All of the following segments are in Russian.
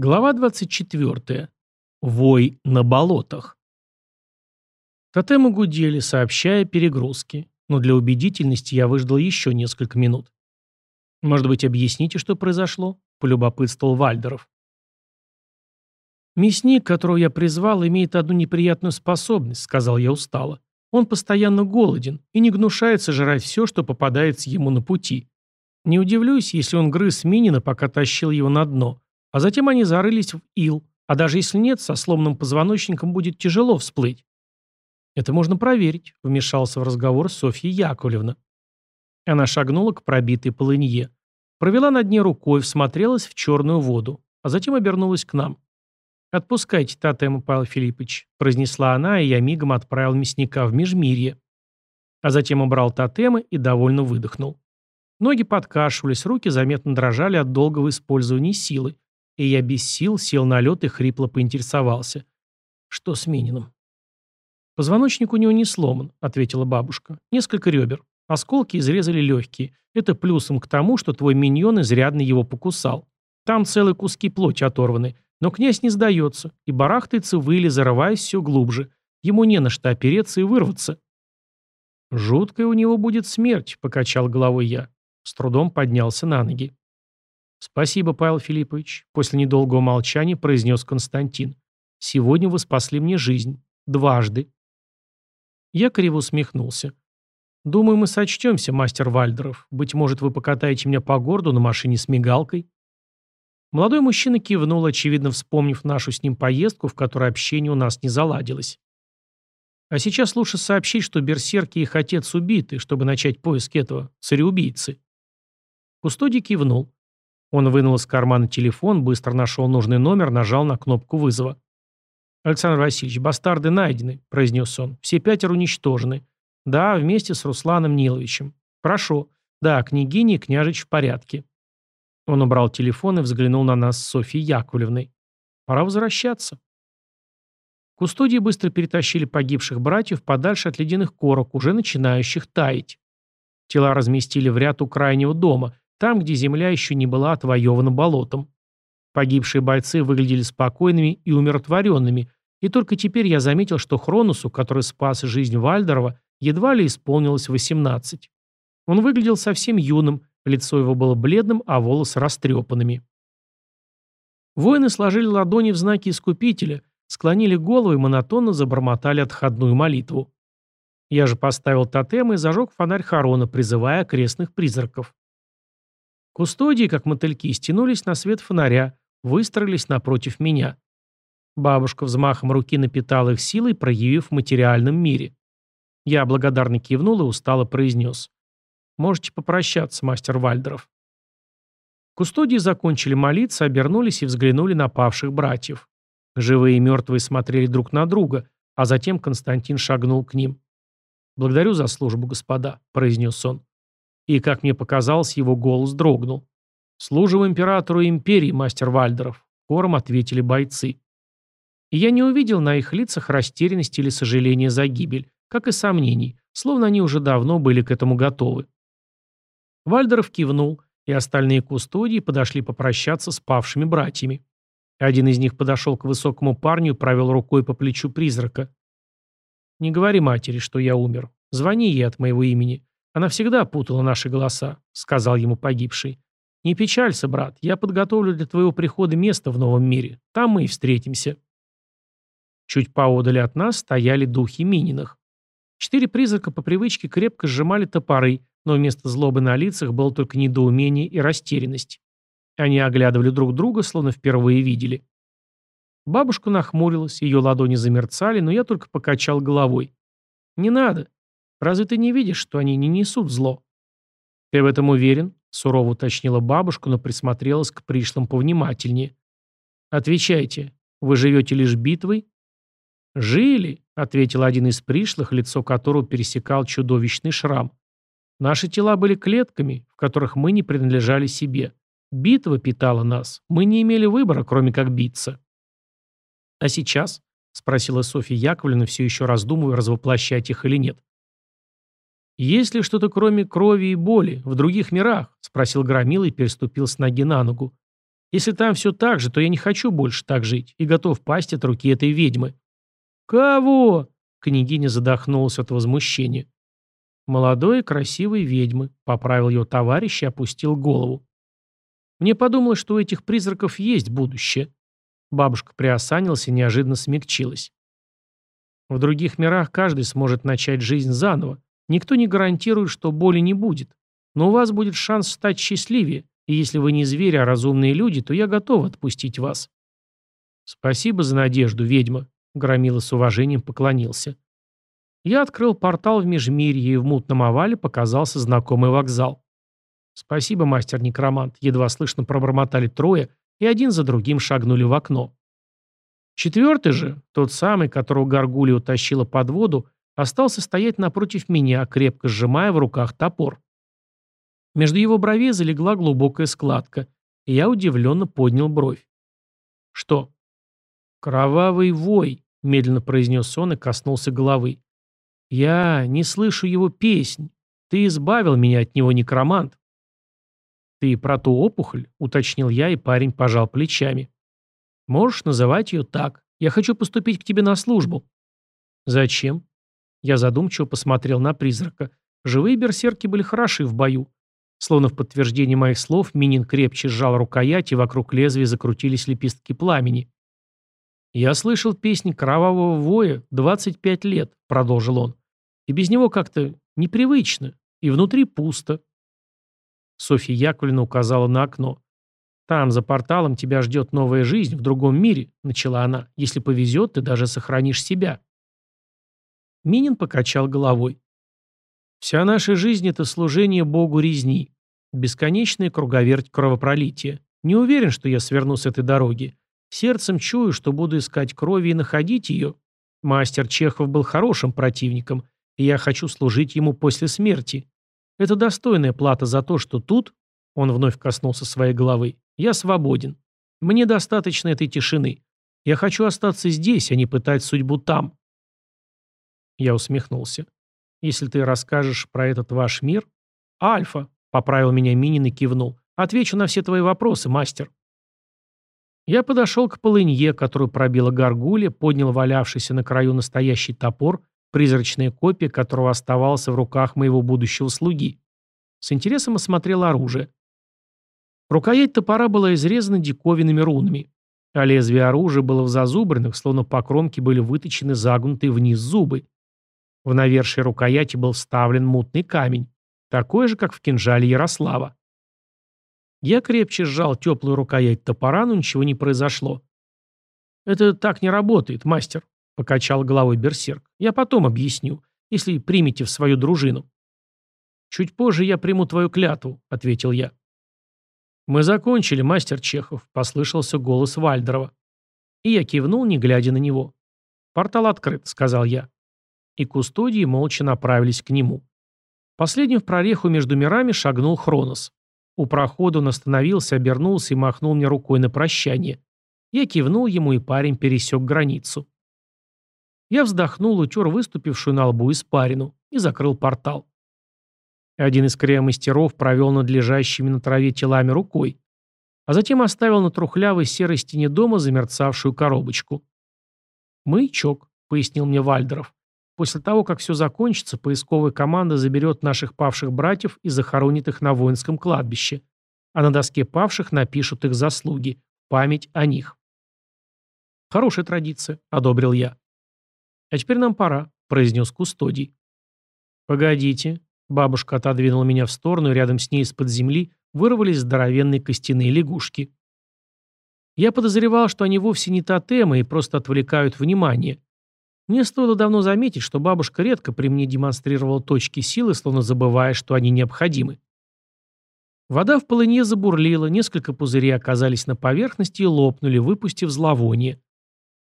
Глава 24. Вой на болотах. Тотемы гудели, сообщая перегрузки, но для убедительности я выждал еще несколько минут. «Может быть, объясните, что произошло?» – полюбопытствовал Вальдеров. «Мясник, которого я призвал, имеет одну неприятную способность», – сказал я устало. «Он постоянно голоден и не гнушается жрать все, что попадается ему на пути. Не удивлюсь, если он грыз Минина, пока тащил его на дно» А затем они зарылись в ил, а даже если нет, со сломанным позвоночником будет тяжело всплыть. «Это можно проверить», — вмешался в разговор Софья Яковлевна. Она шагнула к пробитой полынье, провела над ней рукой, всмотрелась в черную воду, а затем обернулась к нам. «Отпускайте тотема, Павел Филиппович», — произнесла она, и я мигом отправил мясника в Межмирье. А затем убрал тотемы и довольно выдохнул. Ноги подкашивались, руки заметно дрожали от долгого использования силы, и я без сил сел на лед и хрипло поинтересовался. «Что с Мининым?» «Позвоночник у него не сломан», — ответила бабушка. «Несколько ребер. Осколки изрезали легкие. Это плюсом к тому, что твой миньон изрядно его покусал. Там целые куски плоти оторваны. Но князь не сдается, и барахтается выли, зарываясь все глубже. Ему не на что опереться и вырваться». «Жуткая у него будет смерть», — покачал головой я. С трудом поднялся на ноги. «Спасибо, Павел Филиппович», — после недолгого молчания произнес Константин. «Сегодня вы спасли мне жизнь. Дважды». Я криво усмехнулся. «Думаю, мы сочтемся, мастер Вальдеров. Быть может, вы покатаете меня по городу на машине с мигалкой?» Молодой мужчина кивнул, очевидно вспомнив нашу с ним поездку, в которой общение у нас не заладилось. «А сейчас лучше сообщить, что берсерки и их отец убиты, чтобы начать поиск этого цареубийцы». Кустодий кивнул. Он вынул из кармана телефон, быстро нашел нужный номер, нажал на кнопку вызова. «Александр Васильевич, бастарды найдены», — произнес он. «Все пятеро уничтожены. Да, вместе с Русланом Ниловичем. Прошу. Да, княгиня и княжич в порядке». Он убрал телефон и взглянул на нас с Софьей Яковлевной. «Пора возвращаться». Кустодии быстро перетащили погибших братьев подальше от ледяных корок, уже начинающих таять. Тела разместили в ряд у крайнего дома, там, где земля еще не была отвоевана болотом. Погибшие бойцы выглядели спокойными и умиротворенными, и только теперь я заметил, что Хронусу, который спас жизнь Вальдерова, едва ли исполнилось 18. Он выглядел совсем юным, лицо его было бледным, а волосы растрепанными. Воины сложили ладони в знаки Искупителя, склонили головы и монотонно забормотали отходную молитву. Я же поставил тотем и зажег фонарь Харона, призывая окрестных призраков. Кустодии, как мотыльки, стянулись на свет фонаря, выстроились напротив меня. Бабушка взмахом руки напитала их силой, проявив в материальном мире. Я благодарно кивнул и устало произнес. «Можете попрощаться, мастер Вальдеров». Кустодии закончили молиться, обернулись и взглянули на павших братьев. Живые и мертвые смотрели друг на друга, а затем Константин шагнул к ним. «Благодарю за службу, господа», — произнес он. И, как мне показалось, его голос дрогнул. «Служим императору империи, мастер Вальдеров», — хором ответили бойцы. И я не увидел на их лицах растерянности или сожаления за гибель, как и сомнений, словно они уже давно были к этому готовы. Вальдеров кивнул, и остальные кустодии подошли попрощаться с павшими братьями. Один из них подошел к высокому парню и провел рукой по плечу призрака. «Не говори матери, что я умер. Звони ей от моего имени. Она всегда путала наши голоса», — сказал ему погибший. «Не печалься, брат, я подготовлю для твоего прихода место в новом мире. Там мы и встретимся». Чуть поодали от нас стояли духи Мининых. Четыре призрака по привычке крепко сжимали топоры, но вместо злобы на лицах было только недоумение и растерянность. Они оглядывали друг друга, словно впервые видели. Бабушка нахмурилась, ее ладони замерцали, но я только покачал головой. «Не надо. Разве ты не видишь, что они не несут зло?» «Ты в этом уверен?» — сурово уточнила бабушка, но присмотрелась к пришлым повнимательнее. «Отвечайте, вы живете лишь битвой?» «Жили», — ответил один из пришлых, лицо которого пересекал чудовищный шрам. «Наши тела были клетками, в которых мы не принадлежали себе. Битва питала нас. Мы не имели выбора, кроме как биться». «А сейчас?» — спросила Софья Яковлевна, все еще раздумывая, развоплощать их или нет. «Есть ли что-то кроме крови и боли в других мирах?» — спросил Громил и переступил с ноги на ногу. Если там все так же, то я не хочу больше так жить и готов пасть от руки этой ведьмы». «Кого?» — княгиня задохнулась от возмущения. «Молодой и красивой ведьмы», — поправил ее товарищ и опустил голову. Мне подумалось, что у этих призраков есть будущее. Бабушка приосанилась и неожиданно смягчилась. В других мирах каждый сможет начать жизнь заново. Никто не гарантирует, что боли не будет. Но у вас будет шанс стать счастливее, и если вы не звери, а разумные люди, то я готов отпустить вас. Спасибо за надежду, ведьма, Громила с уважением поклонился. Я открыл портал в Межмирье, и в мутном овале показался знакомый вокзал. «Спасибо, мастер-некромант», — едва слышно пробормотали трое, и один за другим шагнули в окно. Четвертый же, тот самый, которого Гаргулия утащила под воду, остался стоять напротив меня, крепко сжимая в руках топор. Между его бровей залегла глубокая складка, и я удивленно поднял бровь. «Что?» «Кровавый вой», — медленно произнес он и коснулся головы. «Я не слышу его песнь. Ты избавил меня от него, некромант». «Ты про ту опухоль?» — уточнил я, и парень пожал плечами. «Можешь называть ее так. Я хочу поступить к тебе на службу». «Зачем?» Я задумчиво посмотрел на призрака. Живые берсерки были хороши в бою. Словно в подтверждение моих слов, Минин крепче сжал рукоять, и вокруг лезвия закрутились лепестки пламени. «Я слышал песни кровавого воя 25 лет», — продолжил он. «И без него как-то непривычно, и внутри пусто. Софья Яковлевна указала на окно. «Там, за порталом, тебя ждет новая жизнь, в другом мире», — начала она. «Если повезет, ты даже сохранишь себя». Минин покачал головой. «Вся наша жизнь — это служение Богу резни. Бесконечная круговерть кровопролития. Не уверен, что я сверну с этой дороги. Сердцем чую, что буду искать крови и находить ее. Мастер Чехов был хорошим противником, и я хочу служить ему после смерти. Это достойная плата за то, что тут, он вновь коснулся своей головы, я свободен. Мне достаточно этой тишины. Я хочу остаться здесь, а не пытать судьбу там. Я усмехнулся. Если ты расскажешь про этот ваш мир... Альфа, поправил меня Минин и кивнул. Отвечу на все твои вопросы, мастер. Я подошел к полынье, которую пробила горгулья, поднял валявшийся на краю настоящий топор призрачная копия которого оставался в руках моего будущего слуги. С интересом осмотрел оружие. Рукоять топора была изрезана диковинными рунами, а лезвие оружия было в зазубренных, словно по кромке были выточены загнутые вниз зубы. В навершие рукояти был вставлен мутный камень, такой же, как в кинжале Ярослава. Я крепче сжал теплую рукоять топора, но ничего не произошло. «Это так не работает, мастер», Покачал головой берсерк. Я потом объясню, если примете в свою дружину. Чуть позже я приму твою клятву, ответил я. Мы закончили, мастер Чехов, послышался голос Вальдерова. И я кивнул, не глядя на него. Портал открыт, сказал я. И кустодии молча направились к нему. Последним в прореху между мирами шагнул Хронос. У прохода он остановился, обернулся и махнул мне рукой на прощание. Я кивнул ему, и парень пересек границу. Я вздохнул, утер выступившую на лбу испарину и закрыл портал. Один из креомастеров провел над лежащими на траве телами рукой, а затем оставил на трухлявой серой стене дома замерцавшую коробочку. «Маячок», — пояснил мне Вальдеров. «После того, как все закончится, поисковая команда заберет наших павших братьев и захоронит их на воинском кладбище, а на доске павших напишут их заслуги, память о них». «Хорошая традиция», — одобрил я. «А теперь нам пора», — произнес Кустодий. «Погодите». Бабушка отодвинула меня в сторону, и рядом с ней из-под земли вырвались здоровенные костяные лягушки. Я подозревал, что они вовсе не тотемы и просто отвлекают внимание. Мне стоило давно заметить, что бабушка редко при мне демонстрировала точки силы, словно забывая, что они необходимы. Вода в полыне забурлила, несколько пузырей оказались на поверхности и лопнули, выпустив зловоние.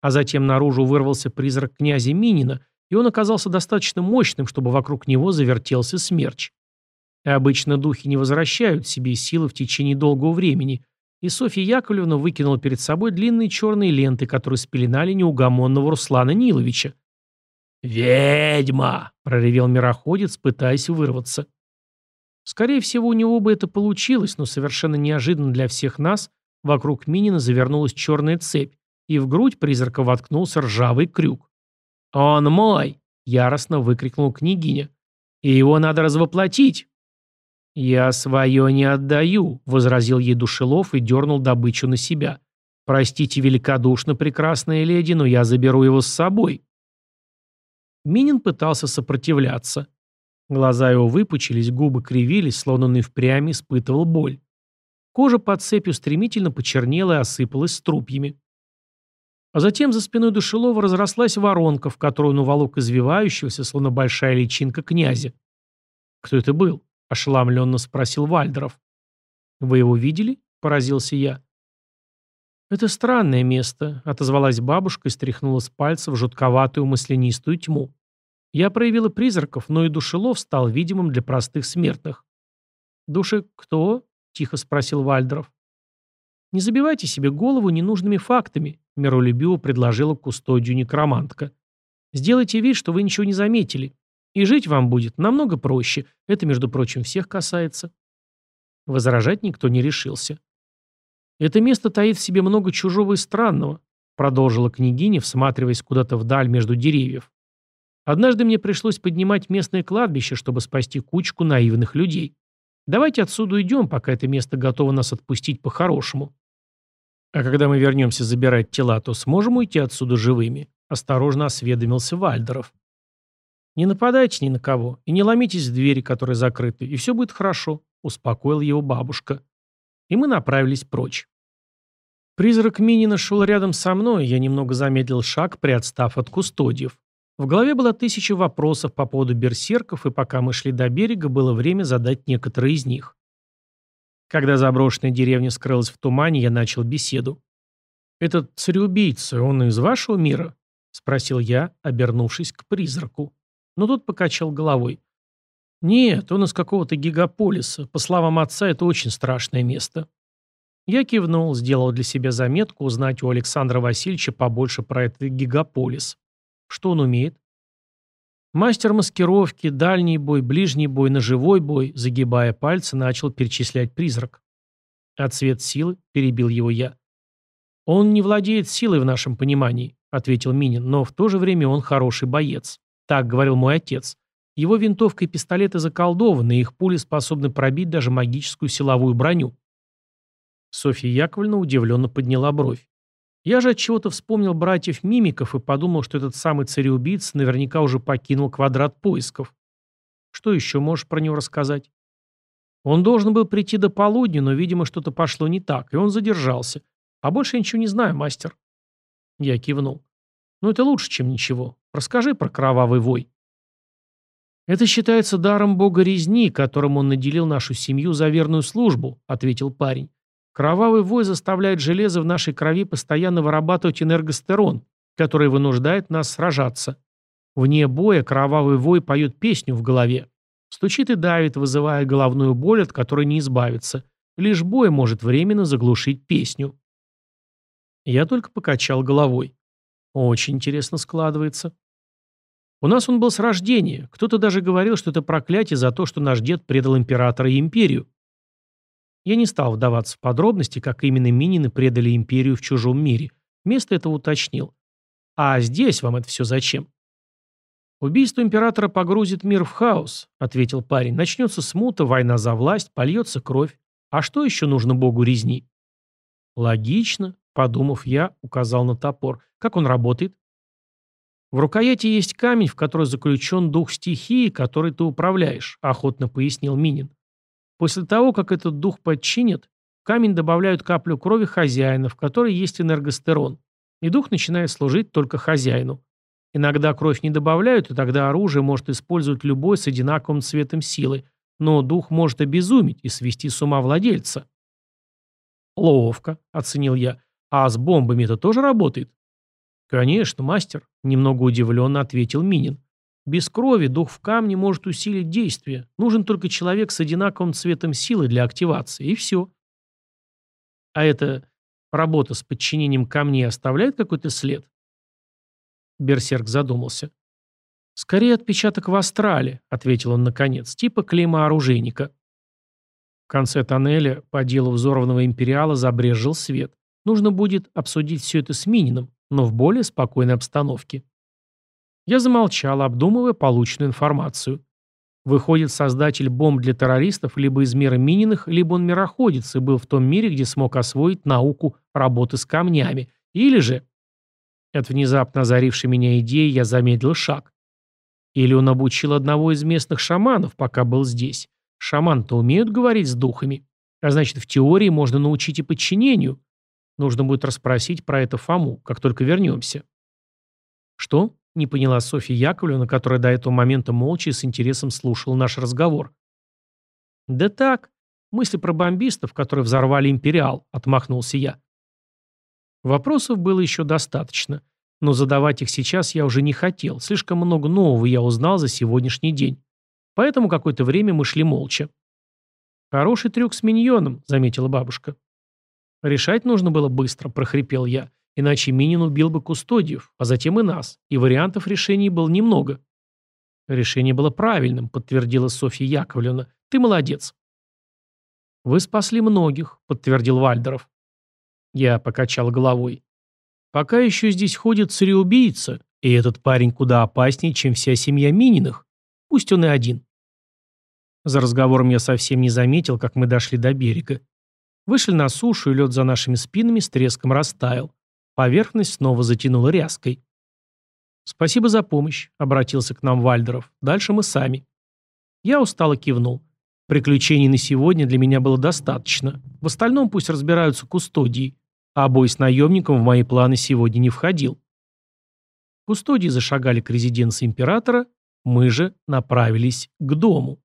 А затем наружу вырвался призрак князя Минина, и он оказался достаточно мощным, чтобы вокруг него завертелся смерч. И обычно духи не возвращают себе силы в течение долгого времени, и Софья Яковлевна выкинула перед собой длинные черные ленты, которые спеленали неугомонного Руслана Ниловича. «Ведьма!» — проревел мироходец, пытаясь вырваться. Скорее всего, у него бы это получилось, но совершенно неожиданно для всех нас Вокруг Минина завернулась черная цепь, и в грудь призрака воткнулся ржавый крюк. «Он мой!» — яростно выкрикнул княгиня. «И его надо развоплотить!» «Я свое не отдаю», — возразил ей Душелов и дернул добычу на себя. «Простите великодушно, прекрасная леди, но я заберу его с собой». Минин пытался сопротивляться. Глаза его выпучились, губы кривились, словно он и впрямь испытывал боль. Кожа под цепью стремительно почернела и осыпалась струпьями. А затем за спиной Душелова разрослась воронка, в которую он уволок извивающегося, словно большая личинка князя. «Кто это был?» – ошеломленно спросил Вальдеров. «Вы его видели?» – поразился я. «Это странное место», — отозвалась бабушка и стряхнула с пальцев жутковатую маслянистую тьму. Я проявила призраков, но и душелов стал видимым для простых смертных. «Души кто?» — тихо спросил Вальдеров. «Не забивайте себе голову ненужными фактами», — миролюбиво предложила кустодию некромантка. «Сделайте вид, что вы ничего не заметили. И жить вам будет намного проще. Это, между прочим, всех касается». Возражать никто не решился. «Это место таит в себе много чужого и странного», продолжила княгиня, всматриваясь куда-то вдаль между деревьев. «Однажды мне пришлось поднимать местное кладбище, чтобы спасти кучку наивных людей. Давайте отсюда уйдем, пока это место готово нас отпустить по-хорошему». «А когда мы вернемся забирать тела, то сможем уйти отсюда живыми?» Осторожно осведомился Вальдеров. «Не нападайте ни на кого и не ломитесь в двери, которые закрыты, и все будет хорошо», успокоил его бабушка и мы направились прочь. Призрак Минина шел рядом со мной, я немного замедлил шаг, приотстав от кустодиев. В голове было тысяча вопросов по поводу берсерков, и пока мы шли до берега, было время задать некоторые из них. Когда заброшенная деревня скрылась в тумане, я начал беседу. «Этот цареубийца, он из вашего мира?» — спросил я, обернувшись к призраку. Но тот покачал головой. «Нет, он из какого-то гигаполиса. По словам отца, это очень страшное место». Я кивнул, сделал для себя заметку узнать у Александра Васильевича побольше про этот гигаполис. Что он умеет? Мастер маскировки, дальний бой, ближний бой, ножевой бой, загибая пальцы, начал перечислять призрак. А цвет силы? Перебил его я. Он не владеет силой в нашем понимании, ответил Минин, но в то же время он хороший боец. Так говорил мой отец. Его винтовка и пистолеты заколдованы, и их пули способны пробить даже магическую силовую броню. Софья Яковлевна удивленно подняла бровь. Я же от чего-то вспомнил братьев Мимиков и подумал, что этот самый цареубийца наверняка уже покинул квадрат поисков. Что еще можешь про него рассказать? Он должен был прийти до полудня, но, видимо, что-то пошло не так, и он задержался. А больше я ничего не знаю, мастер. Я кивнул. Ну, это лучше, чем ничего. Расскажи про кровавый вой. «Это считается даром бога резни, которым он наделил нашу семью за верную службу», — ответил парень. «Кровавый вой заставляет железо в нашей крови постоянно вырабатывать энергостерон, который вынуждает нас сражаться. Вне боя кровавый вой поет песню в голове. Стучит и давит, вызывая головную боль, от которой не избавиться. Лишь бой может временно заглушить песню». Я только покачал головой. «Очень интересно складывается». У нас он был с рождения. Кто-то даже говорил, что это проклятие за то, что наш дед предал императора и империю. Я не стал вдаваться в подробности, как именно Минины предали империю в чужом мире. Вместо этого уточнил. А здесь вам это все зачем? «Убийство императора погрузит мир в хаос», — ответил парень. «Начнется смута, война за власть, польется кровь. А что еще нужно богу резни?» «Логично», — подумав я, указал на топор. «Как он работает?» «В рукояти есть камень, в который заключен дух стихии, который ты управляешь», – охотно пояснил Минин. «После того, как этот дух подчинят, в камень добавляют каплю крови хозяина, в которой есть энергостерон, и дух начинает служить только хозяину. Иногда кровь не добавляют, и тогда оружие может использовать любой с одинаковым цветом силы, но дух может обезумить и свести с ума владельца». «Ловко», – оценил я. «А с бомбами это тоже работает?» «Конечно, мастер», — немного удивленно ответил Минин. «Без крови дух в камне может усилить действие. Нужен только человек с одинаковым цветом силы для активации, и все». «А эта работа с подчинением камней оставляет какой-то след?» Берсерк задумался. «Скорее отпечаток в астрале», — ответил он наконец, — «типа клейма оружейника». конце тоннеля по делу взорванного империала забрежил свет. Нужно будет обсудить все это с Мининым, но в более спокойной обстановке. Я замолчал, обдумывая полученную информацию. Выходит, создатель бомб для террористов либо из мира Мининых, либо он мироходец и был в том мире, где смог освоить науку работы с камнями. Или же... От внезапно озарившей меня идеи я замедлил шаг. Или он обучил одного из местных шаманов, пока был здесь. Шаман-то умеют говорить с духами. А значит, в теории можно научить и подчинению. Нужно будет расспросить про это Фому, как только вернемся. Что? Не поняла Софья Яковлевна, которая до этого момента молча и с интересом слушала наш разговор. «Да так. Мысли про бомбистов, которые взорвали «Империал», — отмахнулся я. Вопросов было еще достаточно, но задавать их сейчас я уже не хотел. Слишком много нового я узнал за сегодняшний день. Поэтому какое-то время мы шли молча. «Хороший трюк с миньоном», — заметила бабушка. «Решать нужно было быстро», — прохрипел я. Иначе Минин убил бы Кустодиев, а затем и нас, и вариантов решений было немного. Решение было правильным, подтвердила Софья Яковлевна. Ты молодец. Вы спасли многих, подтвердил Вальдеров. Я покачал головой. Пока еще здесь ходит цареубийца, и этот парень куда опаснее, чем вся семья Мининых. Пусть он и один. За разговором я совсем не заметил, как мы дошли до берега. Вышли на сушу, и лед за нашими спинами с треском растаял. Поверхность снова затянула ряской. «Спасибо за помощь», — обратился к нам Вальдеров. «Дальше мы сами». Я устало кивнул. Приключений на сегодня для меня было достаточно. В остальном пусть разбираются кустодии, а бой с наемником в мои планы сегодня не входил. Кустодии зашагали к резиденции императора, мы же направились к дому.